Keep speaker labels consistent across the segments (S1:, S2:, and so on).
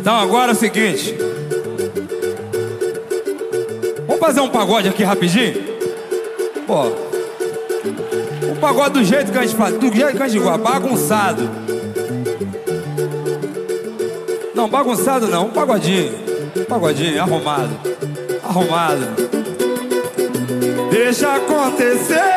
S1: Então agora é o seguinte. Vamos fazer um pagode aqui rapidinho? Pô. Um pagode do jeito que a gente faz, do jeito que a gente gosta, bagunçado. Não, bagunçado não, um pagodinho. Um pagodinho, arrumado. Arrumado. Deixa acontecer.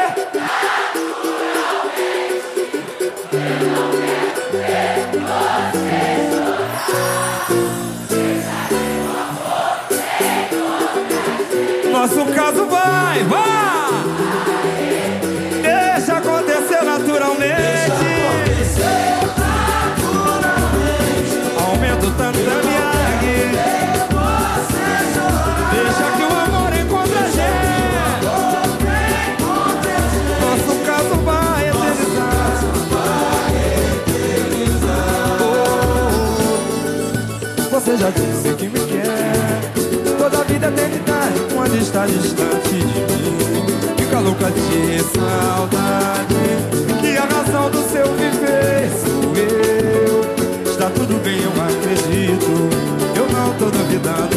S1: Nosso caso vai, vai! Deixa acontecer naturalmente. Aumenta o tanto da minha Deixa que o amor encontre a gente. Nosso caso vai eternizar. Oh, Você já disse está distante de mim. Fica louca de saudade. Que a razão do seu viver sou eu. Está tudo bem, eu acredito. Eu não tô duvidando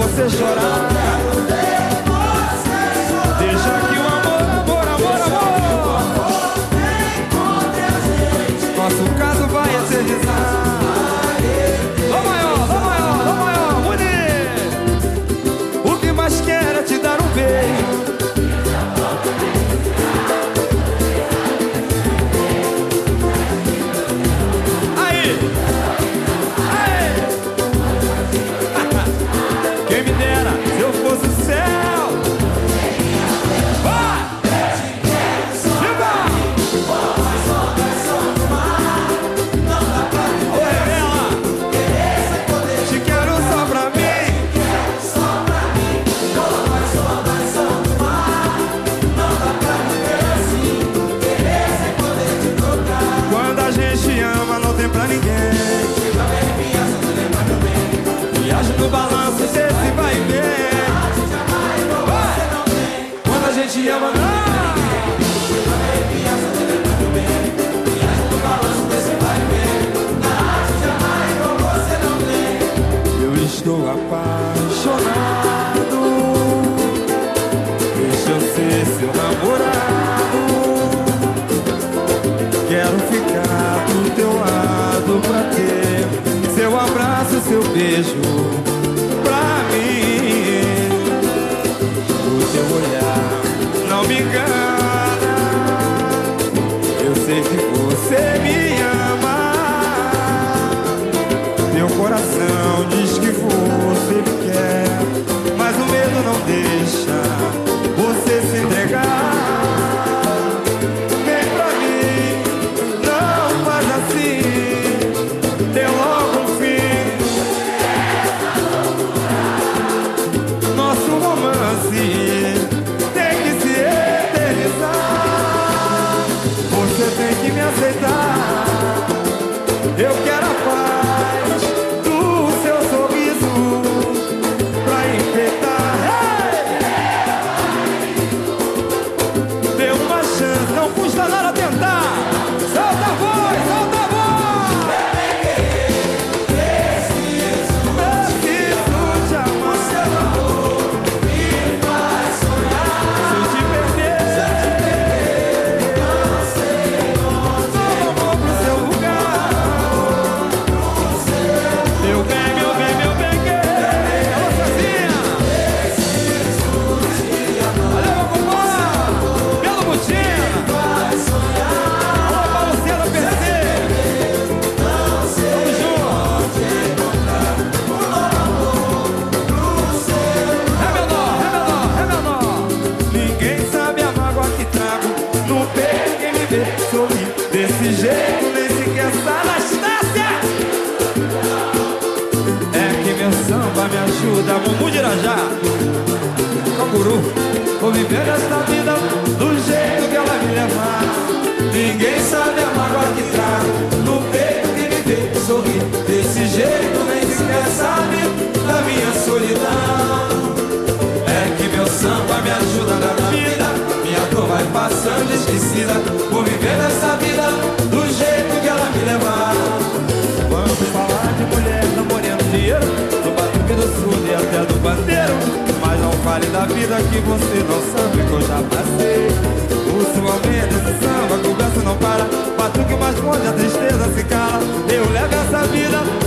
S1: você chorar. Quero ficar do teu lado pra ter seu abraço, seu beijo pra mim. O teu olhar não me engana. Eu sei que você me ama. Meu coração diz que você me quer, mas o medo não deixa ajuda, Mumu de Irajá. Canguru Vou viver esta vida do jeito que ela me levar Ninguém sabe a mágoa que trago. No peito que me vê sorrir Desse jeito nem sequer sabe da minha solidão. É que meu samba me ajuda na vida. Minha dor vai passando esquecida. Vou viver essa vida da vida que você não sabe que eu já passei. O seu aumenta esse samba, a conversa não para. Batuque mais forte, a tristeza se cala. Eu levo essa vida